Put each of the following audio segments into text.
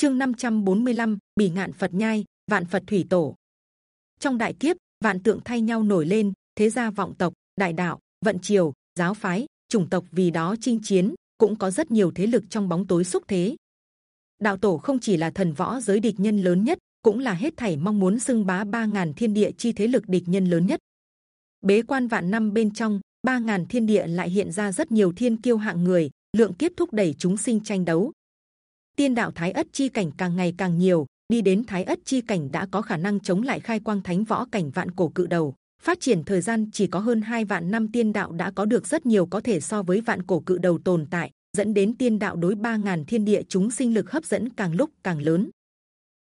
chương 545, bỉ ngạn Phật nhai, vạn Phật thủy tổ. Trong đại kiếp, vạn tượng thay nhau nổi lên, thế gia vọng tộc, đại đạo, vận triều, giáo phái, chủng tộc vì đó chinh chiến, cũng có rất nhiều thế lực trong bóng tối xúc thế. Đạo tổ không chỉ là thần võ giới địch nhân lớn nhất, cũng là hết thảy mong muốn sưng bá ba ngàn thiên địa chi thế lực địch nhân lớn nhất. Bế quan vạn năm bên trong, ba ngàn thiên địa lại hiện ra rất nhiều thiên kiêu hạng người, lượng kiếp thúc đẩy chúng sinh tranh đấu. Tiên đạo thái ất chi cảnh càng ngày càng nhiều, đi đến thái ất chi cảnh đã có khả năng chống lại khai quang thánh võ cảnh vạn cổ cự đầu. Phát triển thời gian chỉ có hơn hai vạn năm tiên đạo đã có được rất nhiều có thể so với vạn cổ cự đầu tồn tại, dẫn đến tiên đạo đối ba ngàn thiên địa chúng sinh lực hấp dẫn càng lúc càng lớn.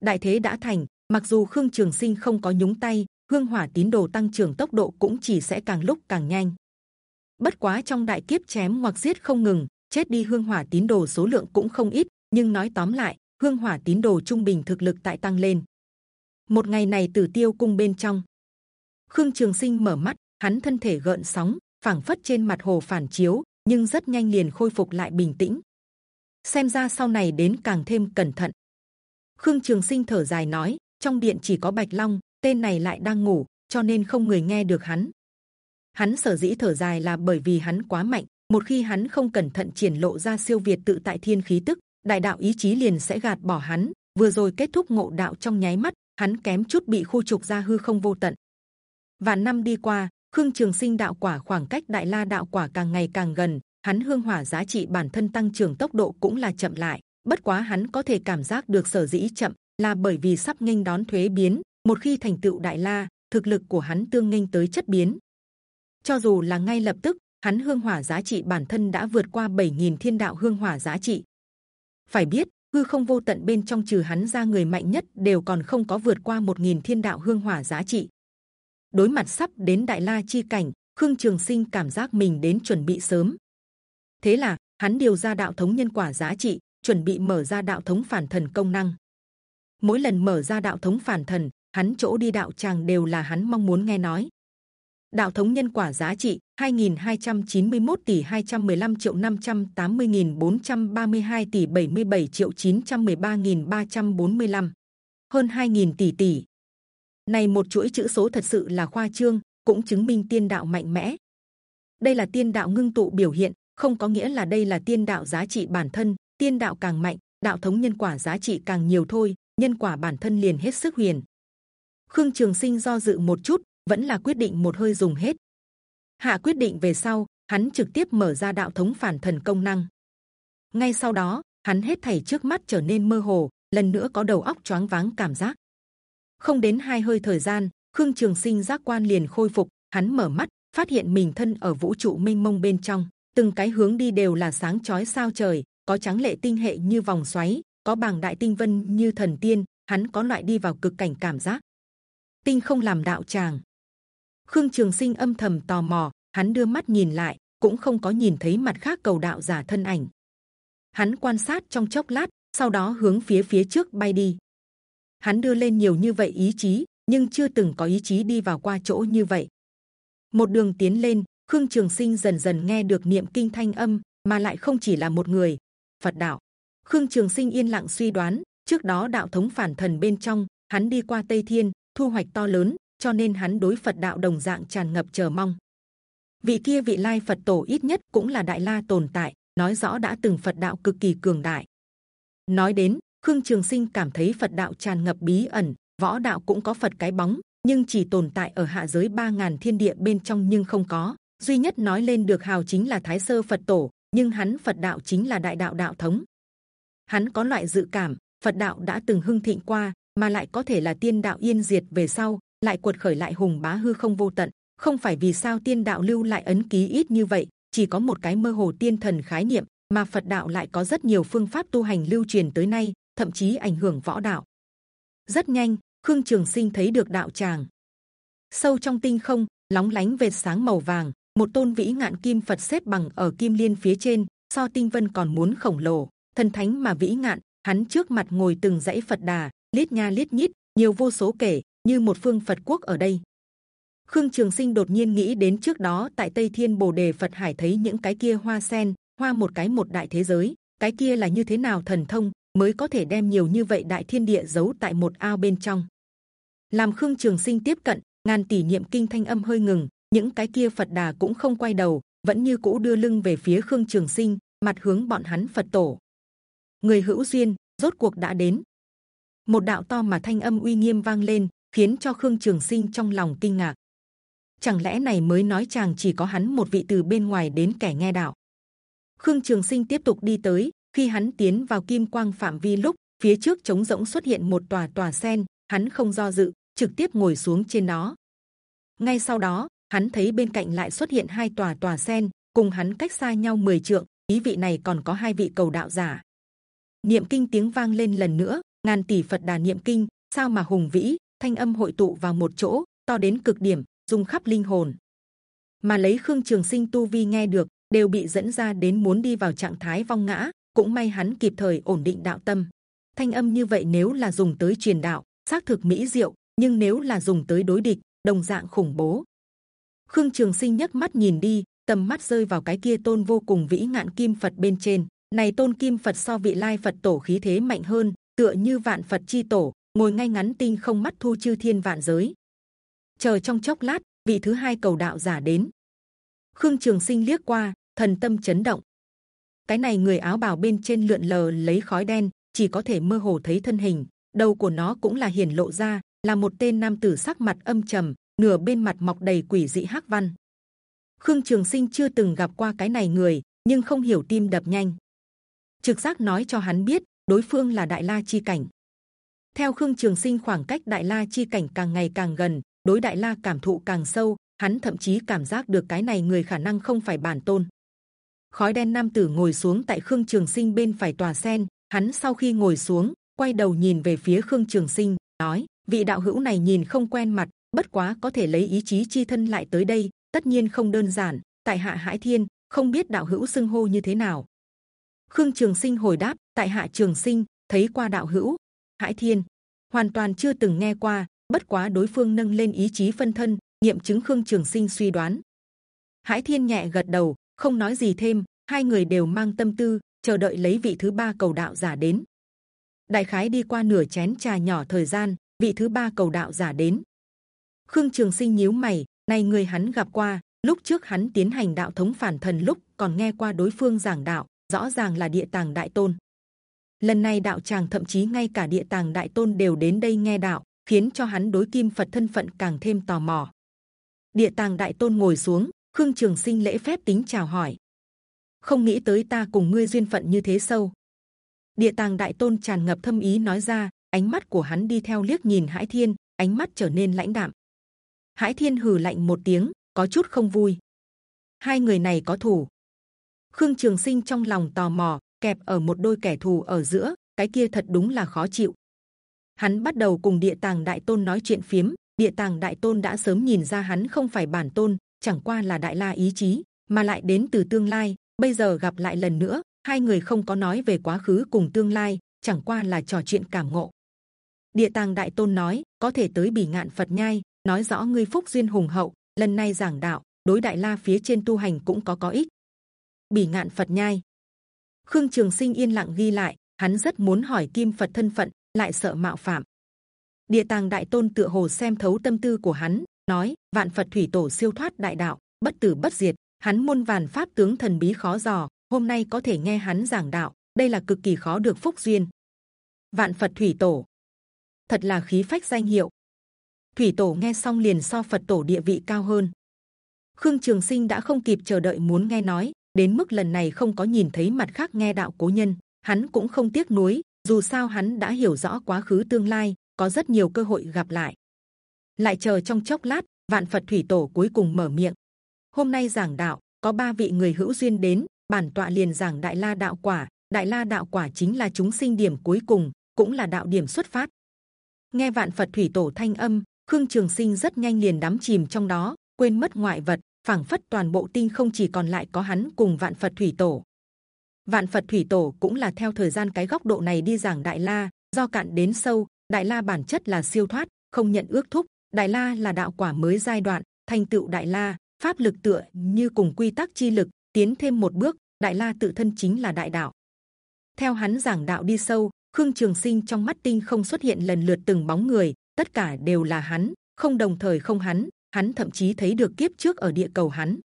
Đại thế đã thành, mặc dù khương trường sinh không có nhúng tay, hương hỏa tín đồ tăng trưởng tốc độ cũng chỉ sẽ càng lúc càng nhanh. Bất quá trong đại kiếp chém hoặc giết không ngừng, chết đi hương hỏa tín đồ số lượng cũng không ít, nhưng nói tóm lại, hương hỏa tín đồ trung bình thực lực tại tăng lên. Một ngày này tử tiêu cung bên trong, khương trường sinh mở mắt, hắn thân thể gợn sóng, phảng phất trên mặt hồ phản chiếu, nhưng rất nhanh liền khôi phục lại bình tĩnh. Xem ra sau này đến càng thêm cẩn thận. Khương Trường Sinh thở dài nói, trong điện chỉ có Bạch Long, tên này lại đang ngủ, cho nên không người nghe được hắn. Hắn sở dĩ thở dài là bởi vì hắn quá mạnh. Một khi hắn không cẩn thận triển lộ ra siêu việt tự tại thiên khí tức, đại đạo ý chí liền sẽ gạt bỏ hắn. Vừa rồi kết thúc ngộ đạo trong nháy mắt, hắn kém chút bị khu trục ra hư không vô tận. Vạn năm đi qua, Khương Trường Sinh đạo quả khoảng cách Đại La đạo quả càng ngày càng gần, hắn hương hỏa giá trị bản thân tăng trưởng tốc độ cũng là chậm lại. Bất quá hắn có thể cảm giác được sở dĩ chậm là bởi vì sắp nghênh đón thuế biến. Một khi thành tựu Đại La, thực lực của hắn tương nghênh tới chất biến. Cho dù là ngay lập tức, hắn hương hỏa giá trị bản thân đã vượt qua 7.000 thiên đạo hương hỏa giá trị. Phải biết hư không vô tận bên trong trừ hắn ra người mạnh nhất đều còn không có vượt qua 1.000 thiên đạo hương hỏa giá trị. Đối mặt sắp đến đại la chi cảnh, khương trường sinh cảm giác mình đến chuẩn bị sớm. Thế là hắn điều ra đạo thống nhân quả giá trị, chuẩn bị mở ra đạo thống phản thần công năng. Mỗi lần mở ra đạo thống phản thần, hắn chỗ đi đạo tràng đều là hắn mong muốn nghe nói đạo thống nhân quả giá trị 2.291 tỷ 215 triệu 580.432 tỷ 77 triệu 913.345 hơn 2.000 tỷ tỷ. Này một chuỗi chữ số thật sự là khoa trương, cũng chứng minh tiên đạo mạnh mẽ. Đây là tiên đạo ngưng tụ biểu hiện, không có nghĩa là đây là tiên đạo giá trị bản thân. Tiên đạo càng mạnh, đạo thống nhân quả giá trị càng nhiều thôi, nhân quả bản thân liền hết sức huyền. Khương trường sinh do dự một chút vẫn là quyết định một hơi dùng hết. Hạ quyết định về sau, hắn trực tiếp mở ra đạo thống phản thần công năng. Ngay sau đó, hắn hết thảy trước mắt trở nên mơ hồ, lần nữa có đầu óc choáng váng cảm giác. Không đến hai hơi thời gian, Khương Trường Sinh giác quan liền khôi phục. Hắn mở mắt, phát hiện mình thân ở vũ trụ mênh mông bên trong, từng cái hướng đi đều là sáng chói sao trời, có trắng lệ tinh hệ như vòng xoáy, có bàng đại tinh vân như thần tiên. Hắn có loại đi vào cực cảnh cảm giác. Tinh không làm đạo tràng, Khương Trường Sinh âm thầm tò mò, hắn đưa mắt nhìn lại, cũng không có nhìn thấy mặt khác cầu đạo giả thân ảnh. Hắn quan sát trong chốc lát, sau đó hướng phía phía trước bay đi. Hắn đưa lên nhiều như vậy ý chí, nhưng chưa từng có ý chí đi vào qua chỗ như vậy. Một đường tiến lên, Khương Trường Sinh dần dần nghe được niệm kinh thanh âm, mà lại không chỉ là một người. Phật đạo. Khương Trường Sinh yên lặng suy đoán, trước đó đạo thống phản thần bên trong, hắn đi qua Tây Thiên, thu hoạch to lớn, cho nên hắn đối Phật đạo đồng dạng tràn ngập chờ mong. Vị kia vị lai Phật tổ ít nhất cũng là đại la tồn tại, nói rõ đã từng Phật đạo cực kỳ cường đại. Nói đến Khương Trường Sinh cảm thấy Phật đạo tràn ngập bí ẩn, võ đạo cũng có Phật cái bóng, nhưng chỉ tồn tại ở hạ giới ba ngàn thiên địa bên trong nhưng không có. duy nhất nói lên được hào chính là Thái sơ Phật tổ, nhưng hắn Phật đạo chính là đại đạo đạo thống. Hắn có loại dự cảm Phật đạo đã từng hưng thịnh qua, mà lại có thể là tiên đạo yên diệt về sau, lại cuột khởi lại hùng bá hư không vô tận. Không phải vì sao tiên đạo lưu lại ấn ký ít như vậy, chỉ có một cái mơ hồ tiên thần khái niệm, mà Phật đạo lại có rất nhiều phương pháp tu hành lưu truyền tới nay, thậm chí ảnh hưởng võ đạo. Rất nhanh, Khương Trường Sinh thấy được đạo tràng. Sâu trong tinh không, lóng lánh vệt sáng màu vàng, một tôn vĩ ngạn kim Phật xếp bằng ở kim liên phía trên, so tinh vân còn muốn khổng lồ, thần thánh mà vĩ ngạn, hắn trước mặt ngồi từng dãy Phật đà lít nha lít nhít, nhiều vô số kể như một phương Phật quốc ở đây. Khương Trường Sinh đột nhiên nghĩ đến trước đó tại Tây Thiên Bồ Đề Phật Hải thấy những cái kia hoa sen, hoa một cái một đại thế giới, cái kia là như thế nào thần thông, mới có thể đem nhiều như vậy đại thiên địa giấu tại một ao bên trong. Làm Khương Trường Sinh tiếp cận, ngàn tỷ niệm kinh thanh âm hơi ngừng, những cái kia Phật đà cũng không quay đầu, vẫn như cũ đưa lưng về phía Khương Trường Sinh, mặt hướng bọn hắn Phật tổ. Người hữu duyên, rốt cuộc đã đến. Một đạo to mà thanh âm uy nghiêm vang lên, khiến cho Khương Trường Sinh trong lòng kinh ngạc. Chẳng lẽ này mới nói chàng chỉ có hắn một vị từ bên ngoài đến kẻ nghe đạo? Khương Trường Sinh tiếp tục đi tới, khi hắn tiến vào kim quang phạm vi lúc phía trước trống rỗng xuất hiện một tòa tòa sen, hắn không do dự, trực tiếp ngồi xuống trên đó. Ngay sau đó, hắn thấy bên cạnh lại xuất hiện hai tòa tòa sen, cùng hắn cách xa nhau 10 trượng, ý vị này còn có hai vị cầu đạo giả. Niệm kinh tiếng vang lên lần nữa, ngàn tỷ Phật đà niệm kinh, sao mà hùng vĩ, thanh âm hội tụ vào một chỗ, to đến cực điểm, dung khắp linh hồn. Mà lấy Khương Trường Sinh tu vi nghe được, đều bị dẫn ra đến muốn đi vào trạng thái vong ngã. Cũng may hắn kịp thời ổn định đạo tâm. Thanh âm như vậy nếu là dùng tới truyền đạo, xác thực mỹ diệu, nhưng nếu là dùng tới đối địch, đồng dạng khủng bố. Khương Trường Sinh nhấc mắt nhìn đi, tầm mắt rơi vào cái kia tôn vô cùng vĩ ngạn kim Phật bên trên. Này tôn kim Phật so vị lai Phật tổ khí thế mạnh hơn, tựa như vạn Phật chi tổ, ngồi ngay ngắn tinh không mắt thu chư thiên vạn giới. Chờ trong chốc lát, vị thứ hai cầu đạo giả đến. Khương Trường Sinh liếc qua, thần tâm chấn động. Cái này người áo bào bên trên lượn lờ lấy khói đen, chỉ có thể mơ hồ thấy thân hình. Đầu của nó cũng là hiển lộ ra, là một tên nam tử sắc mặt âm trầm, nửa bên mặt mọc đầy quỷ dị hắc văn. Khương Trường Sinh chưa từng gặp qua cái này người, nhưng không hiểu tim đập nhanh. Trực giác nói cho hắn biết, đối phương là Đại La chi cảnh. Theo Khương Trường Sinh khoảng cách Đại La chi cảnh càng ngày càng gần, đối Đại La cảm thụ càng sâu, hắn thậm chí cảm giác được cái này người khả năng không phải bản tôn. Khói đen nam tử ngồi xuống tại Khương Trường Sinh bên phải tòa sen. Hắn sau khi ngồi xuống, quay đầu nhìn về phía Khương Trường Sinh, nói: vị đạo hữu này nhìn không quen mặt, bất quá có thể lấy ý chí chi thân lại tới đây, tất nhiên không đơn giản. Tại hạ Hải Thiên, không biết đạo hữu xưng hô như thế nào. Khương Trường Sinh hồi đáp: Tại hạ Trường Sinh, thấy qua đạo hữu Hải Thiên, hoàn toàn chưa từng nghe qua. Bất quá đối phương nâng lên ý chí phân thân, nghiệm chứng Khương Trường Sinh suy đoán. Hải Thiên nhẹ gật đầu, không nói gì thêm. Hai người đều mang tâm tư, chờ đợi lấy vị thứ ba cầu đạo giả đến. Đại khái đi qua nửa chén trà nhỏ thời gian, vị thứ ba cầu đạo giả đến. Khương Trường Sinh nhíu mày, này người hắn gặp qua, lúc trước hắn tiến hành đạo thống phản thần lúc còn nghe qua đối phương giảng đạo, rõ ràng là địa tàng đại tôn. Lần này đạo tràng thậm chí ngay cả địa tàng đại tôn đều đến đây nghe đạo, khiến cho hắn đối kim Phật thân phận càng thêm tò mò. Địa tàng đại tôn ngồi xuống, Khương Trường Sinh lễ phép tính chào hỏi. Không nghĩ tới ta cùng ngươi duyên phận như thế sâu. Địa tàng đại tôn tràn ngập thâm ý nói ra, ánh mắt của hắn đi theo liếc nhìn Hải Thiên, ánh mắt trở nên lãnh đạm. Hải Thiên hừ lạnh một tiếng, có chút không vui. Hai người này có thủ. Khương Trường Sinh trong lòng tò mò, kẹp ở một đôi kẻ thù ở giữa, cái kia thật đúng là khó chịu. Hắn bắt đầu cùng Địa Tàng Đại Tôn nói chuyện phiếm. Địa Tàng Đại Tôn đã sớm nhìn ra hắn không phải bản tôn, chẳng qua là Đại La ý chí, mà lại đến từ tương lai. Bây giờ gặp lại lần nữa, hai người không có nói về quá khứ cùng tương lai, chẳng qua là trò chuyện cảm ngộ. Địa Tàng Đại Tôn nói, có thể tới bỉ ngạn Phật nhai, nói rõ ngươi phúc duyên hùng hậu. Lần này giảng đạo, đối Đại La phía trên tu hành cũng có có ích. Bỉ ngạn Phật nhai, Khương Trường Sinh yên lặng ghi lại, hắn rất muốn hỏi Kim Phật thân phận, lại sợ mạo phạm. Địa Tàng Đại Tôn tựa hồ xem thấu tâm tư của hắn, nói: Vạn Phật thủy tổ siêu thoát đại đạo, bất tử bất diệt, hắn muôn vàn pháp tướng thần bí khó dò. Hôm nay có thể nghe hắn giảng đạo, đây là cực kỳ khó được phúc duyên. Vạn Phật thủy tổ, thật là khí phách danh hiệu. Thủy tổ nghe xong liền so Phật tổ địa vị cao hơn. Khương Trường Sinh đã không kịp chờ đợi muốn nghe nói, đến mức lần này không có nhìn thấy mặt khác nghe đạo cố nhân, hắn cũng không tiếc nuối. Dù sao hắn đã hiểu rõ quá khứ tương lai, có rất nhiều cơ hội gặp lại. Lại chờ trong chốc lát, vạn Phật thủy tổ cuối cùng mở miệng. Hôm nay giảng đạo có ba vị người hữu duyên đến, bản tọa liền giảng đại la đạo quả. Đại la đạo quả chính là chúng sinh điểm cuối cùng, cũng là đạo điểm xuất phát. Nghe vạn Phật thủy tổ thanh âm, Khương Trường Sinh rất nhanh liền đắm chìm trong đó, quên mất ngoại vật, phảng phất toàn bộ tinh không chỉ còn lại có hắn cùng vạn Phật thủy tổ. Vạn Phật thủy tổ cũng là theo thời gian cái góc độ này đi giảng đại la, do cạn đến sâu, đại la bản chất là siêu thoát, không nhận ước thúc. Đại la là đạo quả mới giai đoạn, thành tựu đại la, pháp lực tựa như cùng quy tắc chi lực tiến thêm một bước. Đại la tự thân chính là đại đạo. Theo hắn giảng đạo đi sâu, khương trường sinh trong mắt tinh không xuất hiện lần lượt từng bóng người tất cả đều là hắn không đồng thời không hắn hắn thậm chí thấy được kiếp trước ở địa cầu hắn.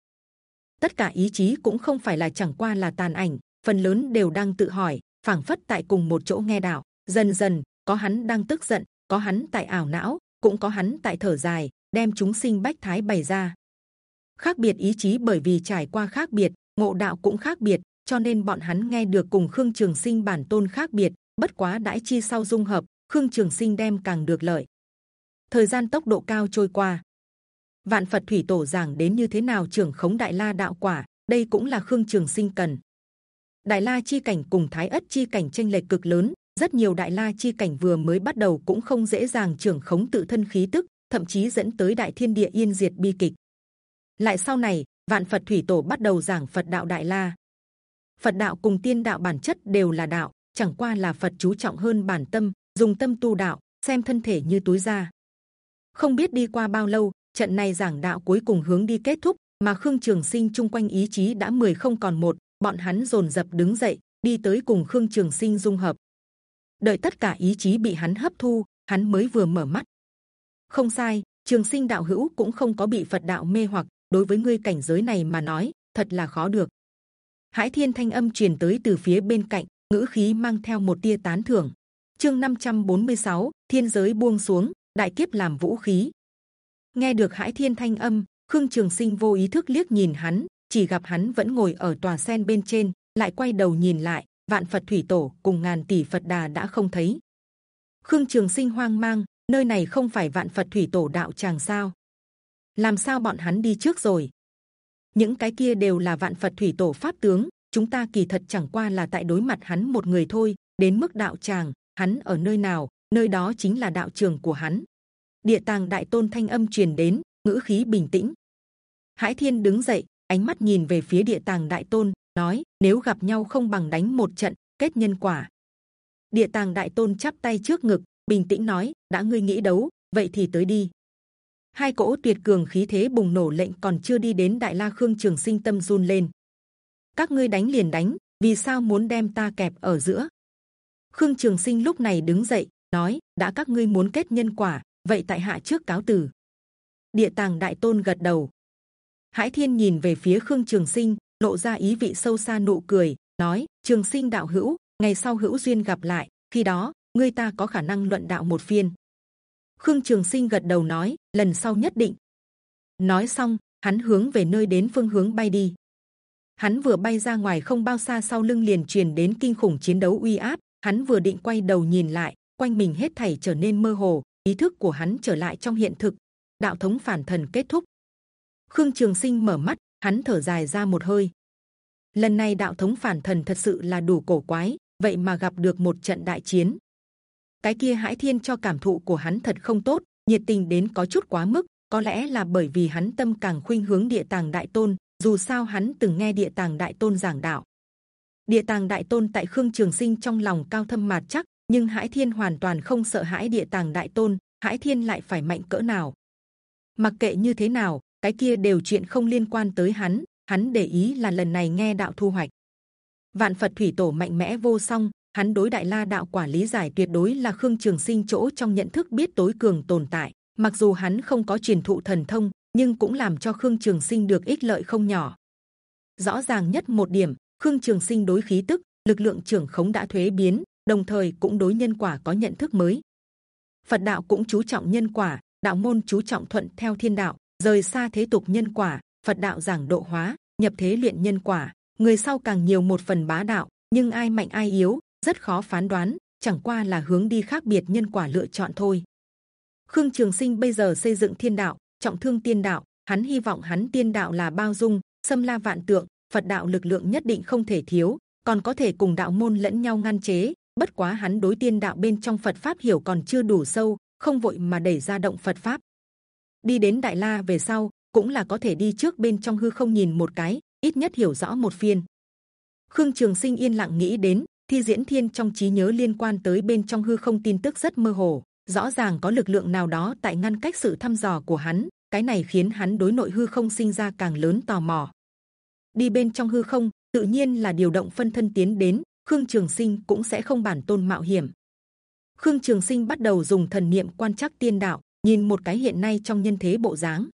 Tất cả ý chí cũng không phải là chẳng qua là tàn ảnh, phần lớn đều đang tự hỏi, phảng phất tại cùng một chỗ nghe đạo. Dần dần, có hắn đang tức giận, có hắn tại ảo não, cũng có hắn tại thở dài, đem chúng sinh bách thái bày ra. Khác biệt ý chí bởi vì trải qua khác biệt, ngộ đạo cũng khác biệt, cho nên bọn hắn nghe được cùng khương trường sinh bản tôn khác biệt, bất quá đãi chi sau dung hợp, khương trường sinh đem càng được lợi. Thời gian tốc độ cao trôi qua vạn phật thủy tổ giảng đến như thế nào trưởng khống đại la đạo quả, đây cũng là khương trường sinh cần. Đại la chi cảnh cùng thái ất chi cảnh tranh lệch cực lớn, rất nhiều đại la chi cảnh vừa mới bắt đầu cũng không dễ dàng trưởng khống tự thân khí tức, thậm chí dẫn tới đại thiên địa yên diệt bi kịch. Lại sau này, vạn phật thủy tổ bắt đầu giảng phật đạo đại la. Phật đạo cùng tiên đạo bản chất đều là đạo, chẳng qua là phật chú trọng hơn bản tâm, dùng tâm tu đạo, xem thân thể như túi da. Không biết đi qua bao lâu trận này giảng đạo cuối cùng hướng đi kết thúc mà khương trường sinh chung quanh ý chí đã mười không còn một bọn hắn dồn dập đứng dậy đi tới cùng khương trường sinh dung hợp đợi tất cả ý chí bị hắn hấp thu hắn mới vừa mở mắt không sai trường sinh đạo hữu cũng không có bị phật đạo mê hoặc đối với ngươi cảnh giới này mà nói thật là khó được Hải Thiên thanh âm truyền tới từ phía bên cạnh, ngữ khí mang theo một tia tán thưởng. Chương 546, thiên giới buông xuống, đại kiếp làm vũ khí. Nghe được Hải Thiên thanh âm, Khương Trường Sinh vô ý thức liếc nhìn hắn, chỉ gặp hắn vẫn ngồi ở tòa sen bên trên, lại quay đầu nhìn lại, vạn Phật thủy tổ cùng ngàn tỷ Phật đà đã không thấy. Khương Trường Sinh hoang mang, nơi này không phải vạn Phật thủy tổ đạo tràng sao? Làm sao bọn hắn đi trước rồi? những cái kia đều là vạn phật thủy tổ pháp tướng chúng ta kỳ thật chẳng qua là tại đối mặt hắn một người thôi đến mức đạo tràng hắn ở nơi nào nơi đó chính là đạo trường của hắn địa tàng đại tôn thanh âm truyền đến, ngữ khí bình tĩnh. Hải thiên đứng dậy, ánh mắt nhìn về phía địa tàng đại tôn, nói, nếu gặp nhau không bằng đánh một trận, kết nhân quả. Địa tàng đại tôn chắp tay trước ngực, bình tĩnh nói, đã ngươi nghĩ đấu, vậy thì tới đi. Hai cỗ tuyệt cường khí thế bùng nổ lệnh còn chưa đi đến đại la khương trường sinh tâm run lên. Các ngươi đánh liền đánh, vì sao muốn đem ta kẹp ở giữa? Khương trường sinh lúc này đứng dậy, nói, đã các ngươi muốn kết nhân quả vậy tại hạ trước cáo từ địa tàng đại tôn gật đầu hải thiên nhìn về phía khương trường sinh lộ ra ý vị sâu xa nụ cười nói trường sinh đạo hữu ngày sau hữu duyên gặp lại khi đó ngươi ta có khả năng luận đạo một phiên Khương Trường Sinh gật đầu nói, lần sau nhất định. Nói xong, hắn hướng về nơi đến phương hướng bay đi. Hắn vừa bay ra ngoài không bao xa sau lưng liền truyền đến kinh khủng chiến đấu uy áp. Hắn vừa định quay đầu nhìn lại, quanh mình hết thảy trở nên mơ hồ, ý thức của hắn trở lại trong hiện thực. Đạo thống phản thần kết thúc. Khương Trường Sinh mở mắt, hắn thở dài ra một hơi. Lần này đạo thống phản thần thật sự là đủ cổ quái, vậy mà gặp được một trận đại chiến cái kia Hải Thiên cho cảm thụ của hắn thật không tốt, nhiệt tình đến có chút quá mức. Có lẽ là bởi vì hắn tâm càng khuynh hướng địa tàng đại tôn. Dù sao hắn từng nghe địa tàng đại tôn giảng đạo. Địa tàng đại tôn tại Khương Trường Sinh trong lòng cao thâm mạt chắc, nhưng Hải Thiên hoàn toàn không sợ hãi địa tàng đại tôn. Hải Thiên lại phải mạnh cỡ nào? Mặc kệ như thế nào, cái kia đều chuyện không liên quan tới hắn. Hắn để ý là lần này nghe đạo thu hoạch. Vạn Phật thủy tổ mạnh mẽ vô song, hắn đối đại la đạo quả lý giải tuyệt đối là khương trường sinh chỗ trong nhận thức biết tối cường tồn tại mặc dù hắn không có truyền thụ thần thông nhưng cũng làm cho khương trường sinh được ích lợi không nhỏ rõ ràng nhất một điểm khương trường sinh đối khí tức lực lượng trưởng khống đã thuế biến đồng thời cũng đối nhân quả có nhận thức mới. Phật đạo cũng chú trọng nhân quả, đạo môn chú trọng thuận theo thiên đạo, rời xa thế tục nhân quả, phật đạo giảng độ hóa, nhập thế luyện nhân quả. Người sau càng nhiều một phần bá đạo, nhưng ai mạnh ai yếu, rất khó phán đoán, chẳng qua là hướng đi khác biệt nhân quả lựa chọn thôi. Khương trường sinh bây giờ xây dựng thiên đạo, trọng thương tiên đạo, hắn hy vọng hắn tiên đạo là bao dung, xâm la vạn tượng, phật đạo lực lượng nhất định không thể thiếu, còn có thể cùng đạo môn lẫn nhau ngăn chế bất quá hắn đối tiên đạo bên trong phật pháp hiểu còn chưa đủ sâu, không vội mà đẩy ra động phật pháp. Đi đến đại la về sau, cũng là có thể đi trước bên trong hư không nhìn một cái, ít nhất hiểu rõ một phiên. Khương trường sinh yên lặng nghĩ đến, thi diễn thiên trong trí nhớ liên quan tới bên trong hư không tin tức rất mơ hồ, rõ ràng có lực lượng nào đó tại ngăn cách sự thăm dò của hắn, cái này khiến hắn đối nội hư không sinh ra càng lớn tò mò. Đi bên trong hư không, tự nhiên là điều động phân thân tiến đến khương trường sinh cũng sẽ không bản tôn mạo hiểm Khương Trường Sinh bắt đầu dùng thần niệm quan trắc tiên đạo, nhìn một cái hiện nay trong nhân thế bộ dáng.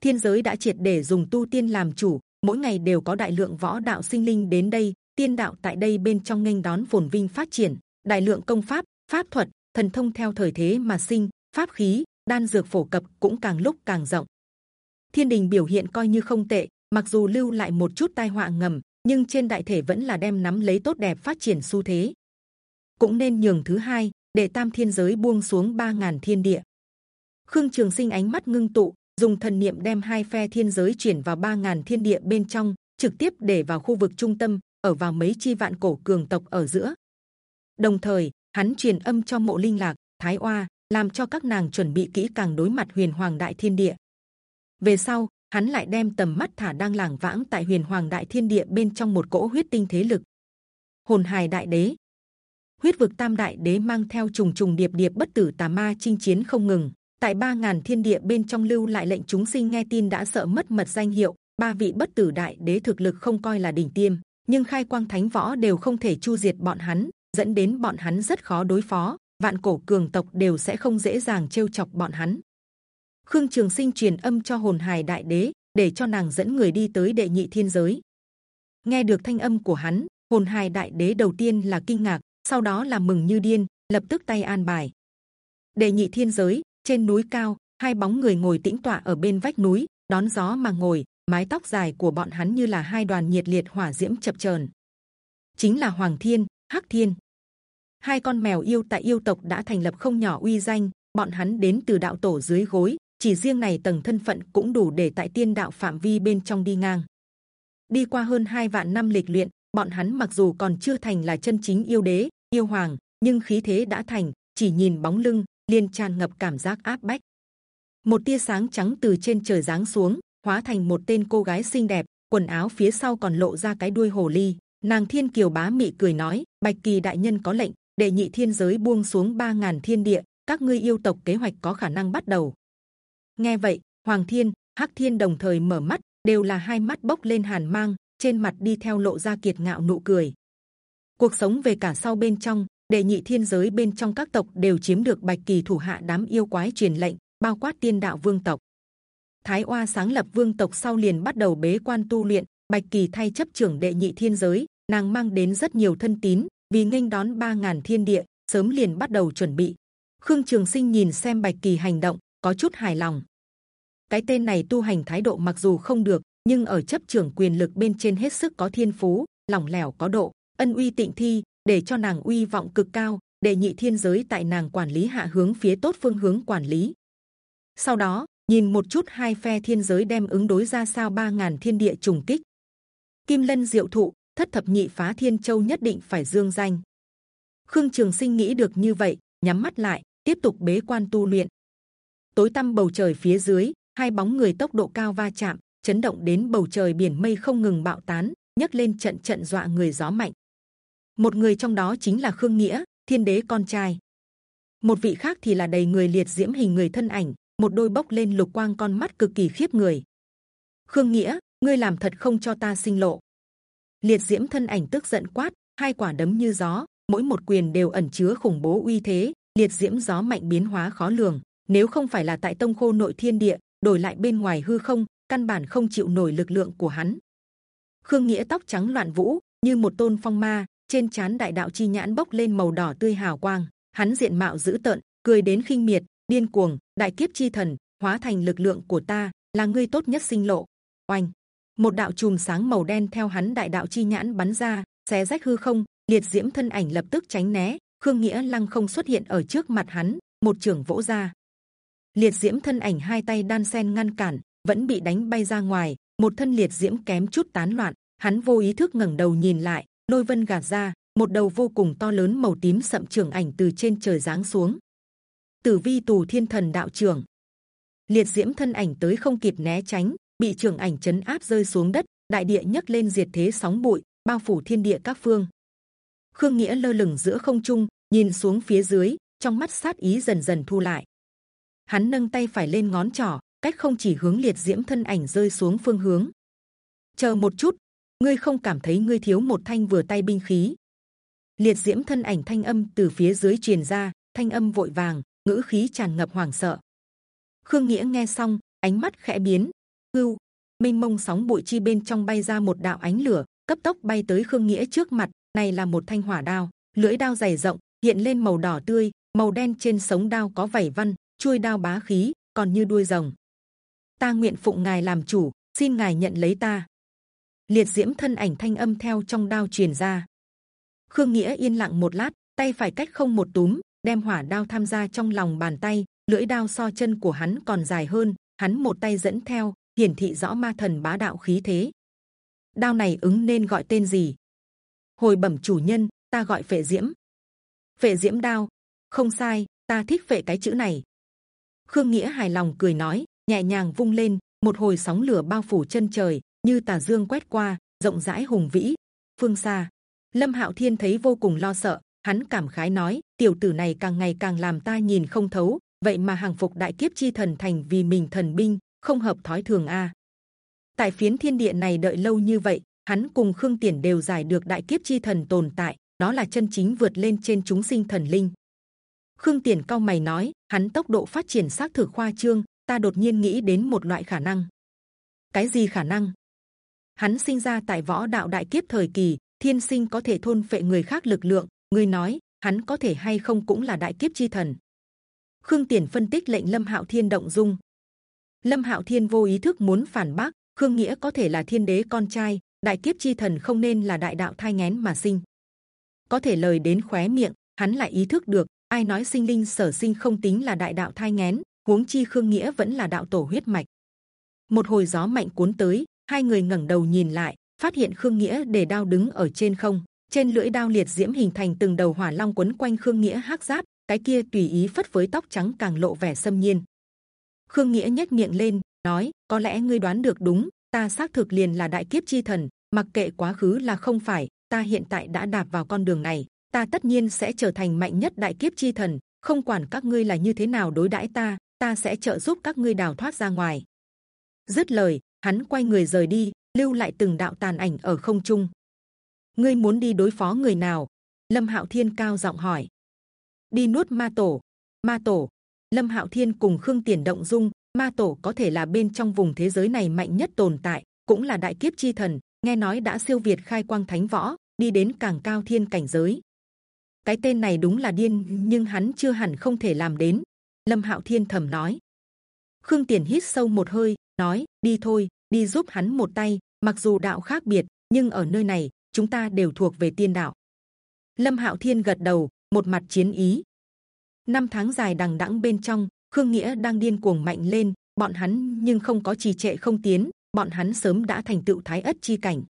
Thiên giới đã triệt để dùng tu tiên làm chủ, mỗi ngày đều có đại lượng võ đạo sinh linh đến đây, tiên đạo tại đây bên trong nghênh đón phồn vinh phát triển, đại lượng công pháp, pháp thuật, thần thông theo thời thế mà sinh, pháp khí, đan dược phổ cập cũng càng lúc càng rộng. Thiên đình biểu hiện coi như không tệ, mặc dù lưu lại một chút tai họa ngầm, nhưng trên đại thể vẫn là đem nắm lấy tốt đẹp phát triển xu thế. Cũng nên nhường thứ hai để tam thiên giới buông xuống ba ngàn thiên địa. Khương Trường Sinh ánh mắt ngưng tụ, dùng thần niệm đem hai phe thiên giới chuyển vào ba ngàn thiên địa bên trong, trực tiếp để vào khu vực trung tâm, ở vào mấy chi vạn cổ cường tộc ở giữa. Đồng thời, hắn truyền âm cho mộ linh lạc, thái oa, làm cho các nàng chuẩn bị kỹ càng đối mặt huyền hoàng đại thiên địa. Về sau, hắn lại đem tầm mắt thả đang lảng vãng tại huyền hoàng đại thiên địa bên trong một cỗ huyết tinh thế lực. Hồn hài đại đế, huyết vực tam đại đế mang theo trùng trùng điệp điệp bất tử tà ma chinh chiến không ngừng. Tại ba ngàn thiên địa bên trong lưu lại lệnh chúng sinh nghe tin đã sợ mất mật danh hiệu. Ba vị bất tử đại đế thực lực không coi là đỉnh tiêm, nhưng khai quang thánh võ đều không thể chu diệt bọn hắn, dẫn đến bọn hắn rất khó đối phó. Vạn cổ cường tộc đều sẽ không dễ dàng trêu chọc bọn hắn. Khương Trường Sinh truyền âm cho hồn Hải đại đế để cho nàng dẫn người đi tới đệ nhị thiên giới. Nghe được thanh âm của hắn, hồn Hải đại đế đầu tiên là kinh ngạc, sau đó là mừng như điên, lập tức tay an bài. Đệ nhị thiên giới trên núi cao, hai bóng người ngồi tĩnh tọa ở bên vách núi, đón gió mà ngồi, mái tóc dài của bọn hắn như là hai đoàn nhiệt liệt hỏa diễm chập chờn. Chính là Hoàng Thiên, Hắc Thiên. Hai con mèo yêu tại yêu tộc đã thành lập không nhỏ uy danh, bọn hắn đến từ đạo tổ dưới gối, chỉ riêng này tầng thân phận cũng đủ để tại tiên đạo phạm vi bên trong đi ngang. Đi qua hơn hai vạn năm lịch luyện, bọn hắn mặc dù còn chưa thành là chân chính yêu đế, yêu hoàng, nhưng khí thế đã thành. Chỉ nhìn bóng lưng, liên tràn ngập cảm giác áp bách. Một tia sáng trắng từ trên trời giáng xuống, hóa thành một tên cô gái xinh đẹp, quần áo phía sau còn lộ ra cái đuôi hồ ly. Nàng Thiên Kiều bá mị cười nói: Bạch Kỳ đại nhân có lệnh, đệ nhị thiên giới buông xuống ba ngàn thiên địa, các ngươi yêu tộc kế hoạch có khả năng bắt đầu. Nghe vậy, Hoàng Thiên, Hắc Thiên đồng thời mở mắt, đều là hai mắt bốc lên hàn mang, trên mặt đi theo lộ ra kiệt ngạo nụ cười. Cuộc sống về cả sau bên trong, đệ nhị thiên giới bên trong các tộc đều chiếm được bạch kỳ thủ hạ đám yêu quái truyền lệnh, bao quát tiên đạo vương tộc. Thái Oa sáng lập vương tộc sau liền bắt đầu bế quan tu luyện. Bạch kỳ thay chấp trưởng đệ nhị thiên giới, nàng mang đến rất nhiều thân tín, vì nghênh đón ba ngàn thiên địa, sớm liền bắt đầu chuẩn bị. Khương Trường Sinh nhìn xem Bạch Kỳ hành động, có chút hài lòng. Cái tên này tu hành thái độ mặc dù không được, nhưng ở chấp trưởng quyền lực bên trên hết sức có thiên phú, lỏng lẻo có độ, ân uy tịnh thi, để cho nàng uy vọng cực cao, để nhị thiên giới tại nàng quản lý hạ hướng phía tốt phương hướng quản lý. Sau đó nhìn một chút hai phe thiên giới đem ứng đối ra sao ba ngàn thiên địa trùng kích. Kim lân diệu thụ thất thập nhị phá thiên châu nhất định phải dương danh. Khương Trường Sinh nghĩ được như vậy, nhắm mắt lại, tiếp tục bế quan tu luyện. Tối tăm bầu trời phía dưới, hai bóng người tốc độ cao va chạm, chấn động đến bầu trời biển mây không ngừng bạo tán, nhấc lên trận trận dọa người gió mạnh. Một người trong đó chính là Khương Nghĩa, Thiên Đế con trai. Một vị khác thì là đầy người liệt diễm hình người thân ảnh, một đôi bốc lên lục quang con mắt cực kỳ khiếp người. Khương Nghĩa, ngươi làm thật không cho ta sinh lộ. Liệt diễm thân ảnh tức giận quát, hai quả đấm như gió, mỗi một quyền đều ẩn chứa khủng bố uy thế. Liệt diễm gió mạnh biến hóa khó lường. Nếu không phải là tại tông khô nội thiên địa, đổi lại bên ngoài hư không, căn bản không chịu nổi lực lượng của hắn. Khương Nghĩa tóc trắng loạn vũ, như một tôn phong ma, trên chán đại đạo chi nhãn bốc lên màu đỏ tươi hào quang. Hắn diện mạo dữ tợn, cười đến khinh miệt, điên cuồng, đại kiếp chi thần hóa thành lực lượng của ta, là ngươi tốt nhất sinh lộ. Oanh! Một đạo chùm sáng màu đen theo hắn đại đạo chi nhãn bắn ra, xé rách hư không, liệt diễm thân ảnh lập tức tránh né. Khương Nghĩa lăng không xuất hiện ở trước mặt hắn, một trường vỗ ra. Liệt diễm thân ảnh hai tay đan sen ngăn cản, vẫn bị đánh bay ra ngoài. Một thân liệt diễm kém chút tán loạn, hắn vô ý thức ngẩng đầu nhìn lại, lôi vân gạt ra, một đầu vô cùng to lớn màu tím sậm trưởng ảnh từ trên trời giáng xuống. Tử vi tù thiên thần đạo trưởng, liệt diễm thân ảnh tới không kịp né tránh, bị trưởng ảnh chấn áp rơi xuống đất, đại địa nhấc lên diệt thế sóng bụi, bao phủ thiên địa các phương. Khương Nghĩa lơ lửng giữa không trung, nhìn xuống phía dưới, trong mắt sát ý dần dần thu lại. Hắn nâng tay phải lên ngón trỏ, cách không chỉ hướng liệt diễm thân ảnh rơi xuống phương hướng. Chờ một chút, ngươi không cảm thấy ngươi thiếu một thanh vừa tay binh khí? Liệt diễm thân ảnh thanh âm từ phía dưới truyền ra, thanh âm vội vàng ngữ khí tràn ngập hoảng sợ khương nghĩa nghe xong ánh mắt khẽ biến hưu minh mông sóng bụi chi bên trong bay ra một đạo ánh lửa cấp tốc bay tới khương nghĩa trước mặt này là một thanh hỏa đao lưỡi đao dày rộng hiện lên màu đỏ tươi màu đen trên sống đao có vảy văn chuôi đao bá khí, còn như đuôi rồng. Ta nguyện phụng ngài làm chủ, xin ngài nhận lấy ta. Liệt diễm thân ảnh thanh âm theo trong đao truyền ra. Khương nghĩa yên lặng một lát, tay phải cách không một túm, đem hỏa đao tham gia trong lòng bàn tay, lưỡi đao so chân của hắn còn dài hơn, hắn một tay dẫn theo, hiển thị rõ ma thần bá đạo khí thế. Đao này ứng nên gọi tên gì? Hồi bẩm chủ nhân, ta gọi phệ diễm. Phệ diễm đao. Không sai, ta thích phệ cái chữ này khương nghĩa hài lòng cười nói, nhẹ nhàng vung lên, một hồi sóng lửa bao phủ chân trời, như tà dương quét qua, rộng rãi hùng vĩ. Phương xa lâm hạo thiên thấy vô cùng lo sợ, hắn cảm khái nói, tiểu tử này càng ngày càng làm ta nhìn không thấu, vậy mà hàng phục đại kiếp chi thần thành vì mình thần binh, không hợp thói thường a. Tại phiến thiên địa này đợi lâu như vậy, hắn cùng khương tiền đều giải được đại kiếp chi thần tồn tại, đó là chân chính vượt lên trên chúng sinh thần linh khương tiền cao mày nói, hắn tốc độ phát triển xác thực khoa trương, ta đột nhiên nghĩ đến một loại khả năng. Cái gì khả năng? Hắn sinh ra tại võ đạo đại kiếp thời kỳ, thiên sinh có thể thôn phệ người khác lực lượng người nói, hắn có thể hay không cũng là đại kiếp chi thần. Khương tiền phân tích lệnh lâm hạo thiên động dung. Lâm hạo thiên vô ý thức muốn phản bác, khương nghĩa có thể là thiên đế con trai, đại kiếp chi thần không nên là đại đạo thai ngén mà sinh. Có thể lời đến khóe miệng, hắn lại ý thức được ai nói sinh linh sở sinh không tính là đại đạo thai ngén, huống chi khương nghĩa vẫn là đạo tổ huyết mạch. Một hồi gió mạnh cuốn tới, hai người ngẩng đầu nhìn lại, phát hiện khương nghĩa để đao đứng ở trên không, trên lưỡi đao liệt diễm hình thành từng đầu hỏa long quấn quanh khương nghĩa hắc giáp, cái kia tùy ý phất với tóc trắng càng lộ vẻ xâm nhiên. Khương nghĩa nhếch miệng lên, nói, có lẽ ngươi đoán được đúng, ta xác thực liền là đại kiếp chi thần, mặc kệ quá khứ là không phải, ta hiện tại đã đạp vào con đường này ta tất nhiên sẽ trở thành mạnh nhất đại kiếp chi thần, không quản các ngươi là như thế nào đối đãi ta ta sẽ trợ giúp các ngươi đào thoát ra ngoài. Dứt lời, hắn quay người rời đi, lưu lại từng đạo tàn ảnh ở không trung. Ngươi muốn đi đối phó người nào? Lâm hạo thiên cao giọng hỏi. Đi nuốt ma tổ. Ma tổ. Lâm hạo thiên cùng khương tiền động dung, ma tổ có thể là bên trong vùng thế giới này mạnh nhất tồn tại, cũng là đại kiếp chi thần, nghe nói đã siêu việt khai quang thánh võ, đi đến càng cao thiên cảnh giới cái tên này đúng là điên, nhưng hắn chưa hẳn không thể làm đến. Lâm hạo thiên thầm nói. Khương tiền hít sâu một hơi, nói, đi thôi, đi giúp hắn một tay, mặc dù đạo khác biệt, nhưng ở nơi này, chúng ta đều thuộc về tiên đạo. Lâm hạo thiên gật đầu, một mặt chiến ý. Năm tháng dài đằng đẵng bên trong, khương nghĩa đang điên cuồng mạnh lên, bọn hắn nhưng không có trì trệ không tiến, bọn hắn sớm đã thành tựu thái ất chi cảnh.